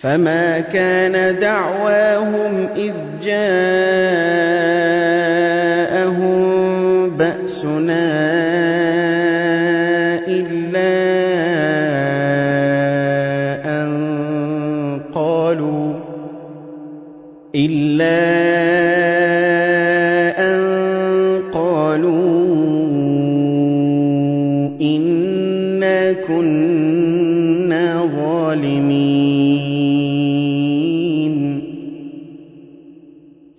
فما كان دعواهم إذ جاءهم بأسنا إلا أن قالوا إلا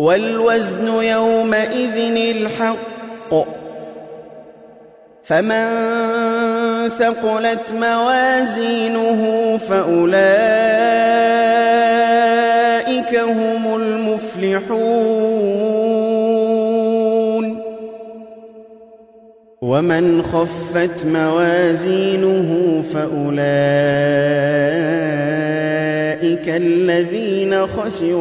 والوزن يومئذ الحق. فمن ثقلت موازينه فأولئك هم المفلحون. ومن خفت موازينه فأولئك الذين خسروا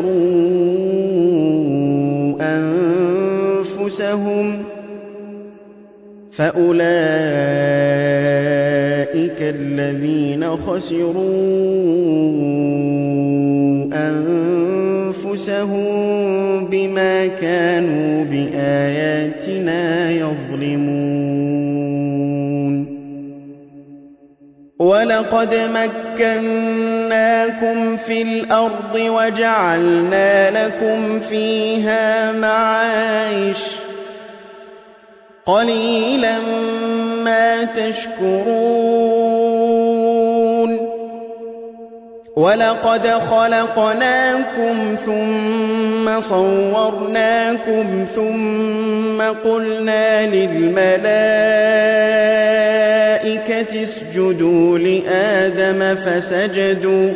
أنفسهم فأولئك الذين خسروا أنفسهم بما كانوا بآياتنا يظلمون. ولقد مكناكم في الأرض وجعلنا لكم فيها معايش قليلا ما تشكرون ولقد خلقناكم ثم صورناكم ثم قلنا للملائكة اسجدوا لآدم فسجدوا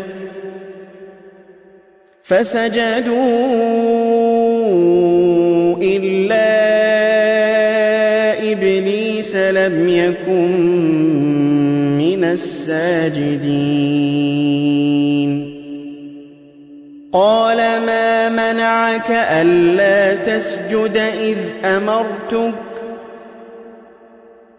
فسجدوا إلا إبليس لم يكن من الساجدين. قال ما منعك ألا تسجد إذ أمرتك؟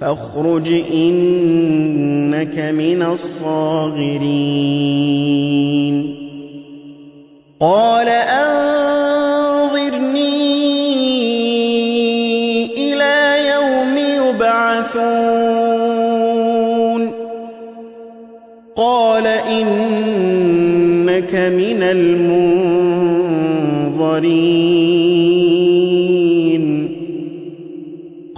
فاخرج إنك من الصاغرين. قال أنظرني إلى يوم يبعثون. قال إنك من المنظرين.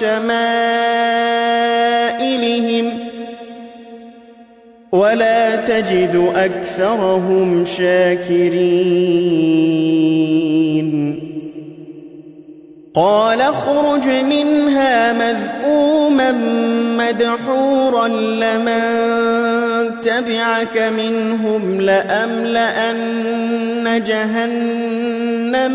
شمائلهم ولا تجد أكثرهم شاكرين. قال اخرج منها مذءوما مدحورا لمن تبعك منهم لأملأن جهنم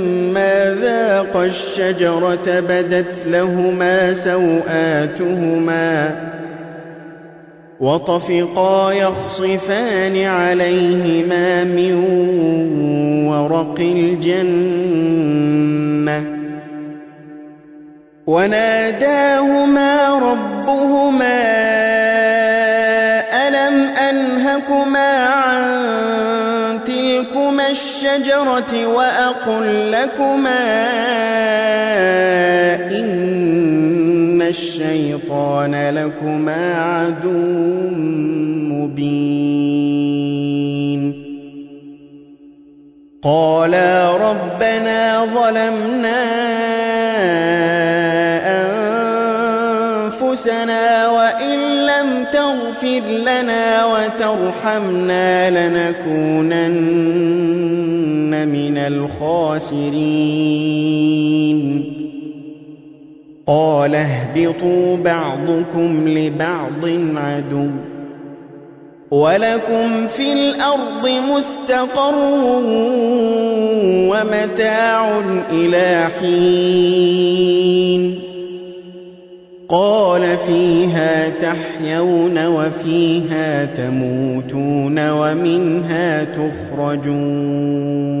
ذاق الشجرة بدت لهما سوآتهما وطفقا يخصفان عليهما من ورق الجنة وناداهما ربهما ألم أنهكما عن الشجرة وأقل لكما إن الشيطان لكما عدو مبين. قالا ربنا ظلمنا أنفسنا وإن لم تغفر لنا وترحمنا لنكونن من الخاسرين. قال اهبطوا بعضكم لبعض عدو. ولكم في الأرض مستقر ومتاع إلى حين. قال فيها تحيون وفيها تموتون ومنها تخرجون.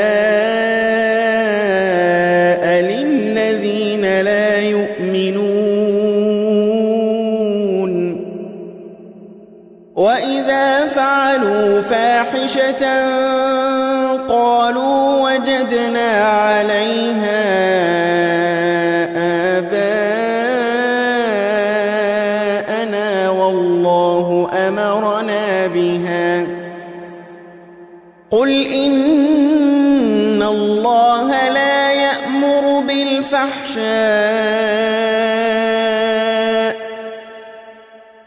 فاحشة قالوا وجدنا عليها آباءنا والله أمرنا بها قل إن الله لا يأمر بالفحشاء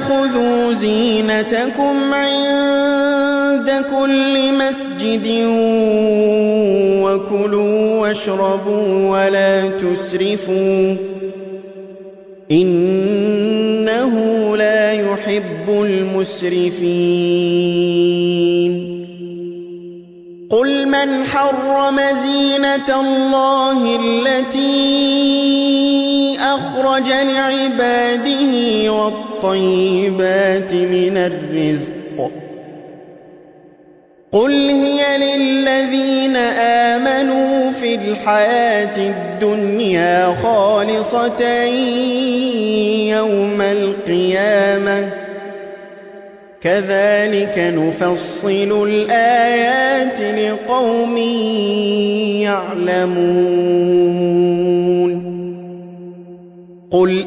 خذوا زينتكم عند كل مسجد وكلوا واشربوا ولا تسرفوا إنه لا يحب المسرفين قل من حرم زينة الله التي أخرج لعباده والطيبات من الرزق. قل هي للذين آمنوا في الحياة الدنيا خالصة يوم القيامة. كذلك نفصل الآيات لقوم يعلمون. قل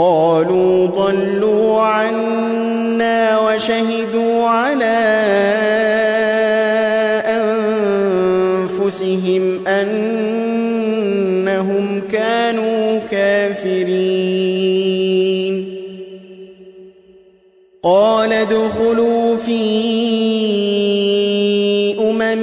قالوا ضلوا عنا وشهدوا على أنفسهم أنهم كانوا كافرين. قال ادخلوا في أمم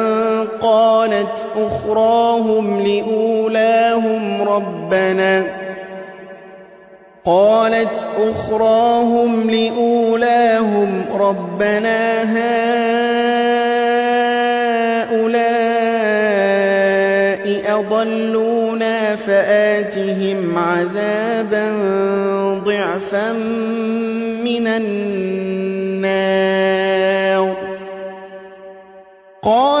قالت أخراهم لأولاهم ربنا. قالت أخراهم لأولاهم ربنا. هؤلاء أضلونا فآتهم عذابا ضعفا من النار. قال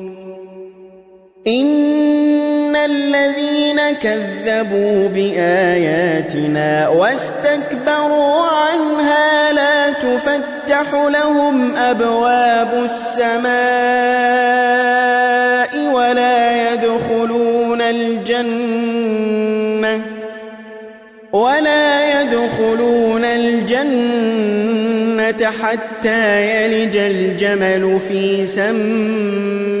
إن الذين كذبوا بآياتنا واستكبروا عنها لا تفتح لهم أبواب السماء ولا يدخلون الجنة ولا يدخلون الجنة حتى يلج الجمل في سم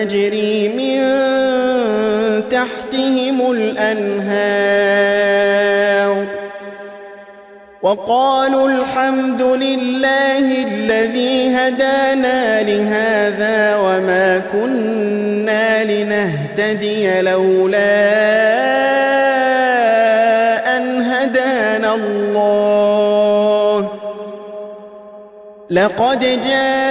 تجري من تحتهم الأنهار. وقالوا الحمد لله الذي هدانا لهذا وما كنا لنهتدي لولا أن هدانا الله. لقد جاءت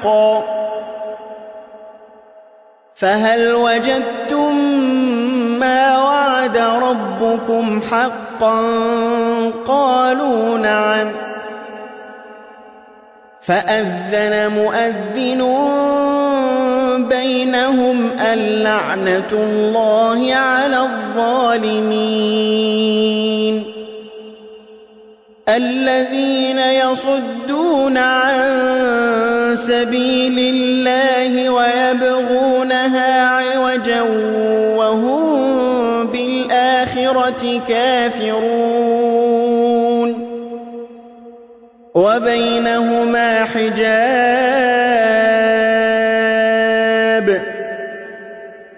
حقا فهل وجدتم ما وعد ربكم حقا؟ قالوا نعم. فأذن مؤذن بينهم اللعنة الله على الظالمين. الذين يصدون عن سبيل الله ويبغونها عوجا وهم بالآخرة كافرون. وبينهما حجاب.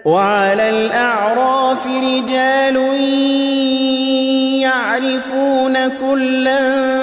وعلى الأعراف رجال يعرفون كلا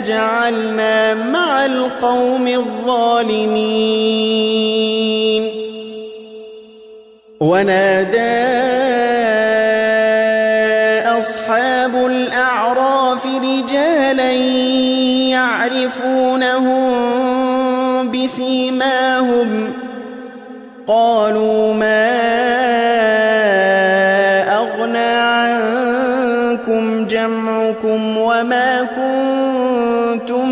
لا تجعلنا مع القوم الظالمين. ونادى أصحاب الأعراف رجالا يعرفونهم بسيماهم. قالوا ما أغنى عنكم جمعكم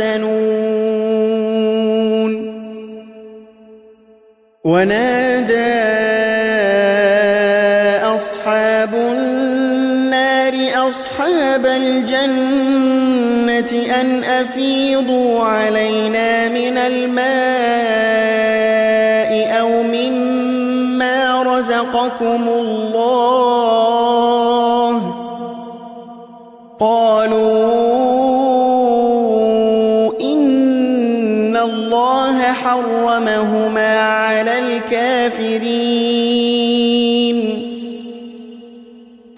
تحزنون ونادى أصحاب النار أصحاب الجنة أن أفيضوا علينا من الماء أو مما رزقكم الله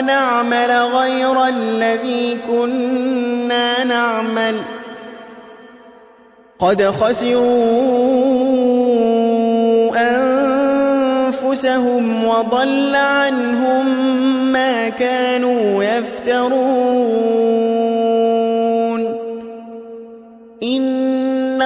نرد فنعمل غير الذي كنا نعمل. قد خسروا أنفسهم وضل عنهم ما كانوا يفترون.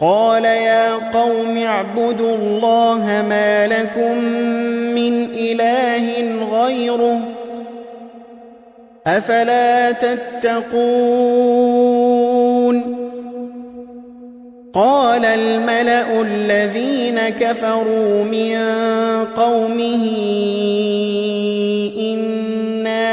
قال يا قوم اعبدوا الله ما لكم من إله غيره أفلا تتقون قال الملأ الذين كفروا من قومه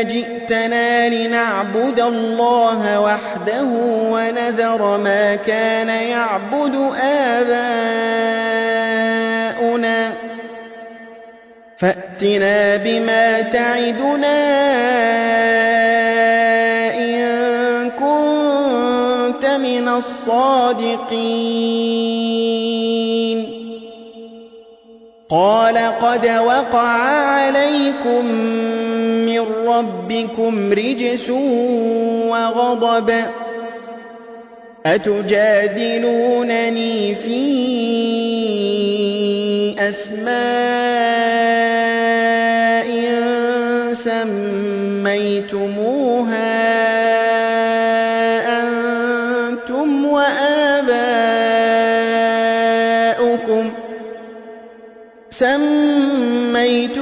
أجئتنا لنعبد الله وحده ونذر ما كان يعبد آباؤنا فأتنا بما تعدنا إن كنت من الصادقين قال قد وقع عليكم من ربكم رجس وغضب أتجادلونني في أسماء سميتموها أنتم وآباؤكم سميتموها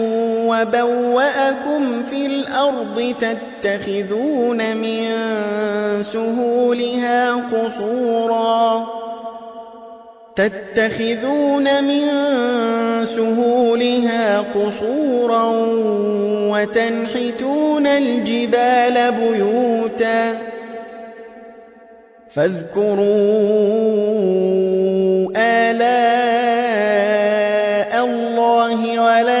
وبوأكم في الأرض تتخذون من سهولها قصورا. تتخذون من سهولها قصورا وتنحتون الجبال بيوتا. فاذكروا آلاء الله ولا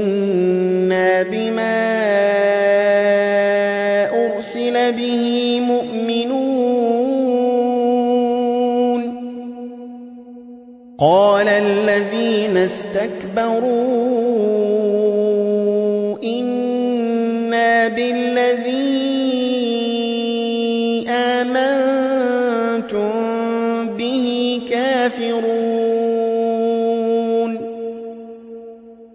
بما أرسل به مؤمنون قال الذين استكبروا إنا بالذي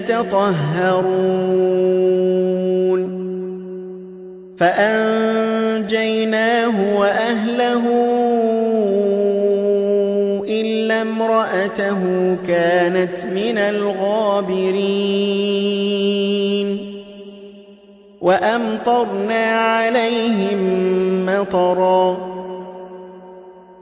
يتطهرون. فأنجيناه وأهله إلا امرأته كانت من الغابرين. وأمطرنا عليهم مطرا.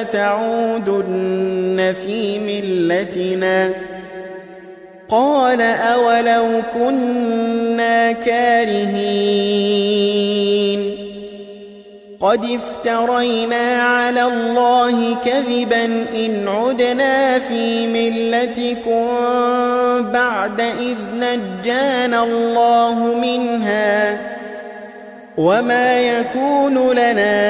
لتعودن في ملتنا قال أولو كنا كارهين قد افترينا على الله كذبا إن عدنا في ملتكم بعد إذ نجانا الله منها وما يكون لنا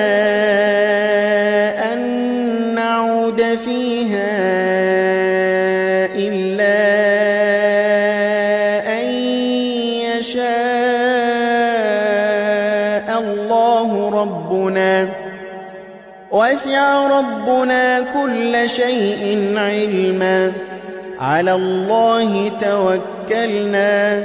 نعود فيها إلا أن يشاء الله ربنا وسع ربنا كل شيء علما. على الله توكلنا.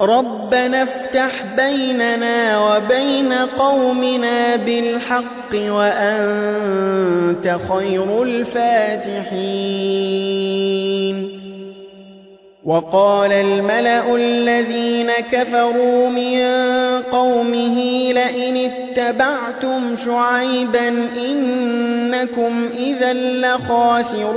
ربنا افتح بيننا وبين قومنا بالحق وأنت خير الفاتحين وقال الملأ الذين كفروا من قومه لئن اتبعتم شعيبا إنكم إذا لخاسرون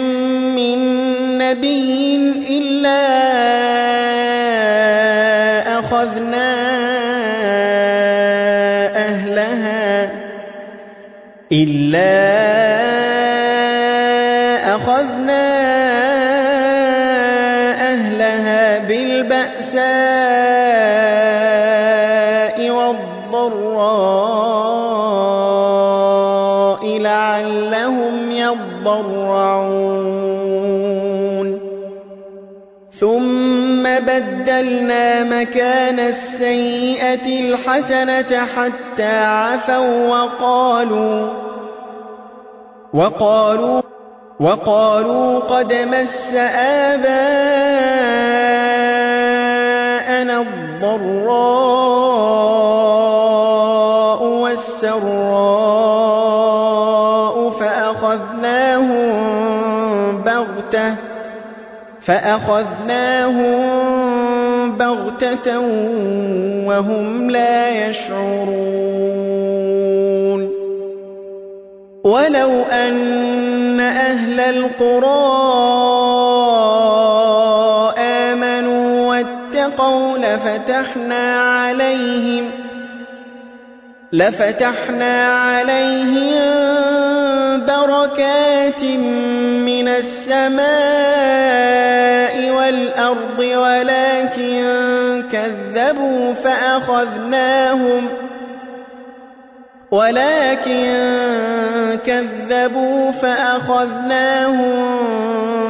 نبي إلا أخذنا أهلها إلا أخذنا أهلها بالبأساء والضراء لعلهم يضرعون بدلنا مكان السيئة الحسنة حتى عفوا وقالوا وقالوا وقالوا قد مس آباءنا الضراء والسراء فأخذناهم بغتة فأخذناهم بغتة وهم لا يشعرون ولو أن أهل القرى آمنوا واتقوا لفتحنا عليهم لفتحنا عليهم بركات من السماء والأرض ولكن كذبوا فأخذناهم ولكن كذبوا فأخذناهم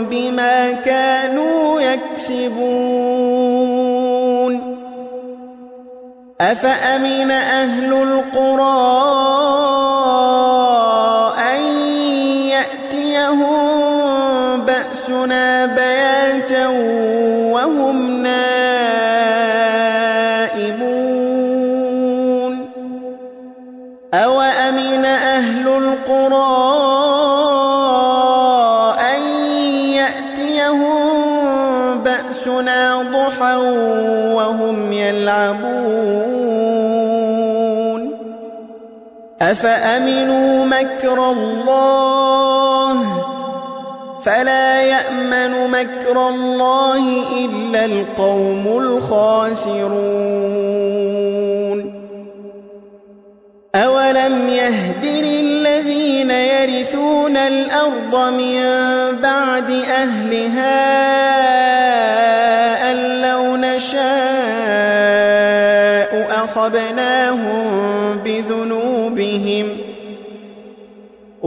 بما كانوا يكسبون. أفأمن أهل القرى أن يأتيهم بأسنا أفأمنوا مكر الله فلا يأمن مكر الله إلا القوم الخاسرون أولم يهد للذين يرثون الأرض من بعد أهلها أن لو نشاء أصبناهم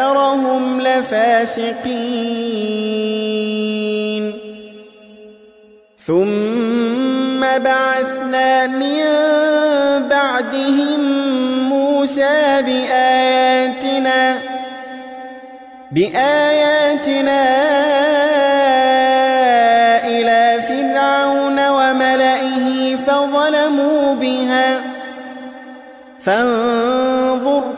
أكثرهم لفاسقين ثم بعثنا من بعدهم موسى بآياتنا بآياتنا إلى فرعون وملئه فظلموا بها فانظر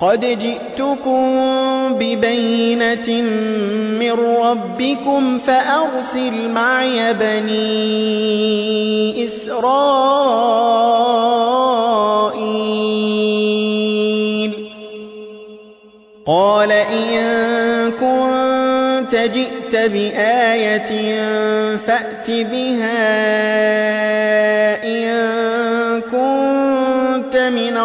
قد جئتكم ببينة من ربكم فأرسل معي بني إسرائيل قال إن كنت جئت بآية فأت بها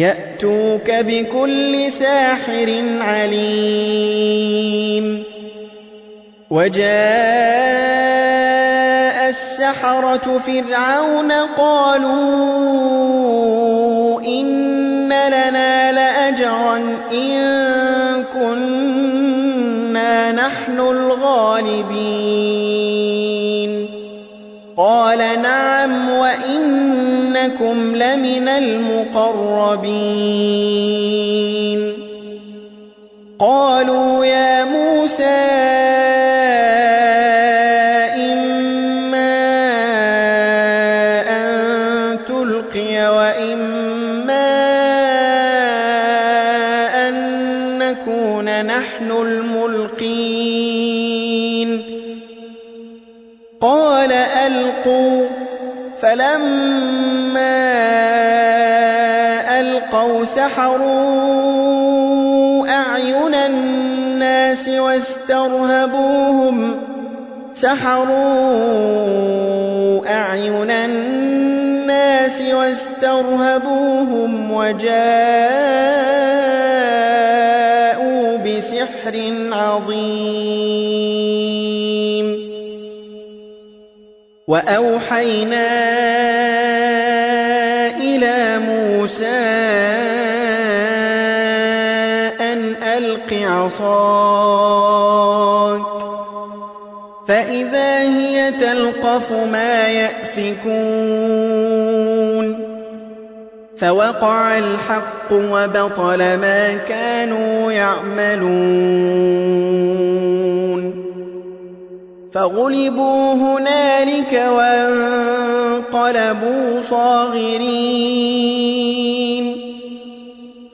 يأتوك بكل ساحر عليم. وجاء السحرة فرعون قالوا إن لنا لأجرا إن كنا نحن الغالبين. قال نعم وإنكم لمن المقربين. قالوا يا موسى سحروا أعين الناس واسترهبوهم سحروا أعين الناس واسترهبوهم وجاءوا بسحر عظيم وأوحينا عصاك. فإذا هي تلقف ما يأفكون. فوقع الحق وبطل ما كانوا يعملون. فغلبوا هنالك وانقلبوا صاغرين.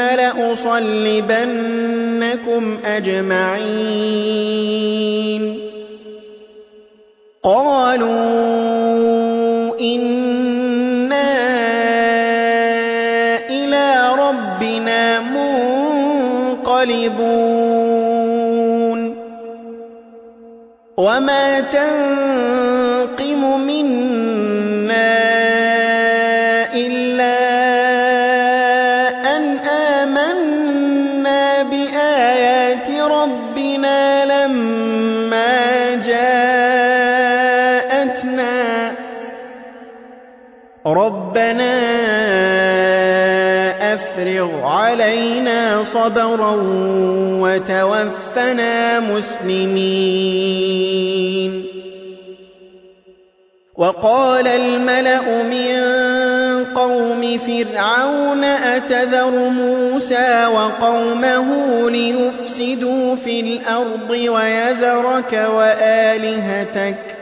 لأصلبنكم أجمعين. قالوا إنا إلى ربنا منقلبون. وما تنقم ربنا أفرغ علينا صبرا وتوفنا مسلمين. وقال الملأ من قوم فرعون أتذر موسى وقومه ليفسدوا في الأرض ويذرك وآلهتك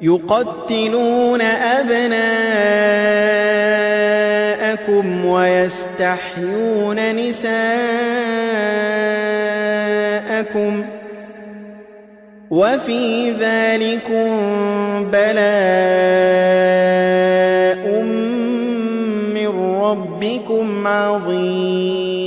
يقتلون أبناءكم ويستحيون نساءكم وفي ذلكم بلاء من ربكم عظيم.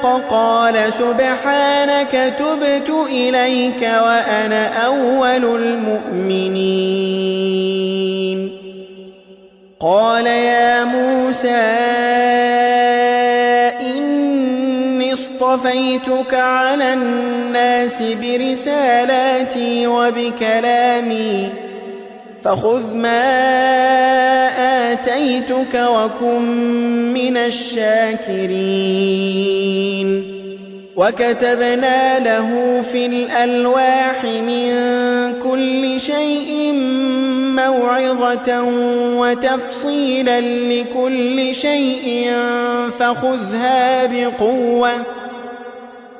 أفاق قال سبحانك تبت إليك وأنا أول المؤمنين. قال يا موسى إني اصطفيتك على الناس برسالاتي وبكلامي فخذ ما آتيتك وكن من الشاكرين. وكتبنا له في الألواح من كل شيء موعظة وتفصيلا لكل شيء فخذها بقوة.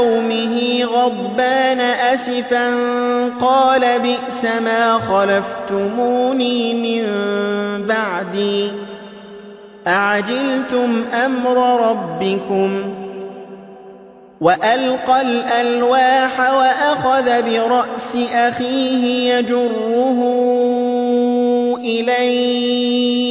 قومه غضبان أسفا قال بئس ما خلفتموني من بعدي أعجلتم أمر ربكم وألقى الألواح وأخذ برأس أخيه يجره إليه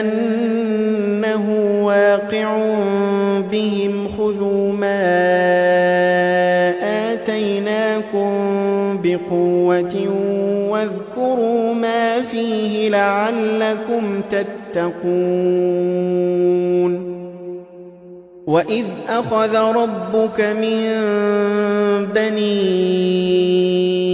أنه واقع بهم خذوا ما آتيناكم بقوة واذكروا ما فيه لعلكم تتقون. وإذ أخذ ربك من بني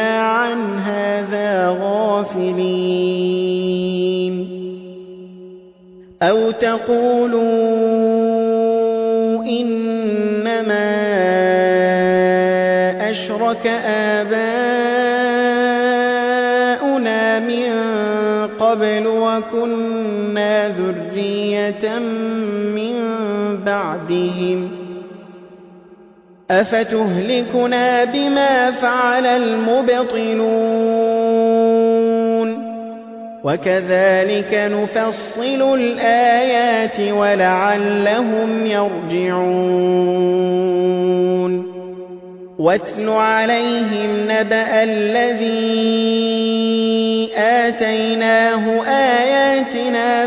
عن هذا غافلين. أو تقولوا إنما أشرك آباؤنا من قبل وكنا ذرية من بعدهم. أفتهلكنا بما فعل المبطلون وكذلك نفصل الآيات ولعلهم يرجعون واتل عليهم نبأ الذي آتيناه آياتنا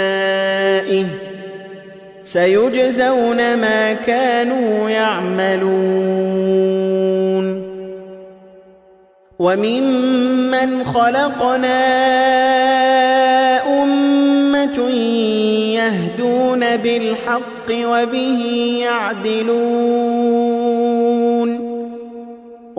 سيجزون ما كانوا يعملون وممن خلقنا أمة يهدون بالحق وبه يعدلون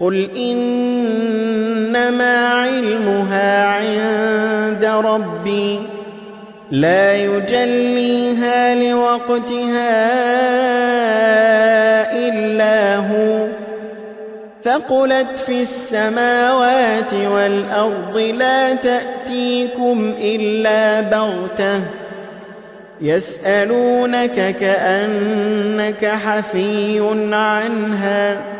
قل إنما علمها عند ربي لا يجليها لوقتها إلا هو ثقلت في السماوات والأرض لا تأتيكم إلا بغته يسألونك كأنك حفي عنها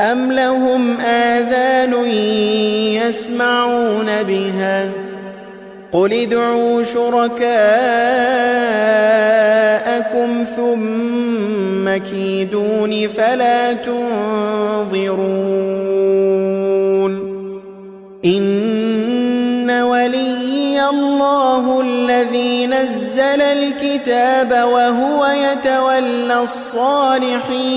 أم لهم آذان يسمعون بها قل ادعوا شركاءكم ثم كيدون فلا تنظرون إن ولي الله الذي نزل الكتاب وهو يتولى الصالحين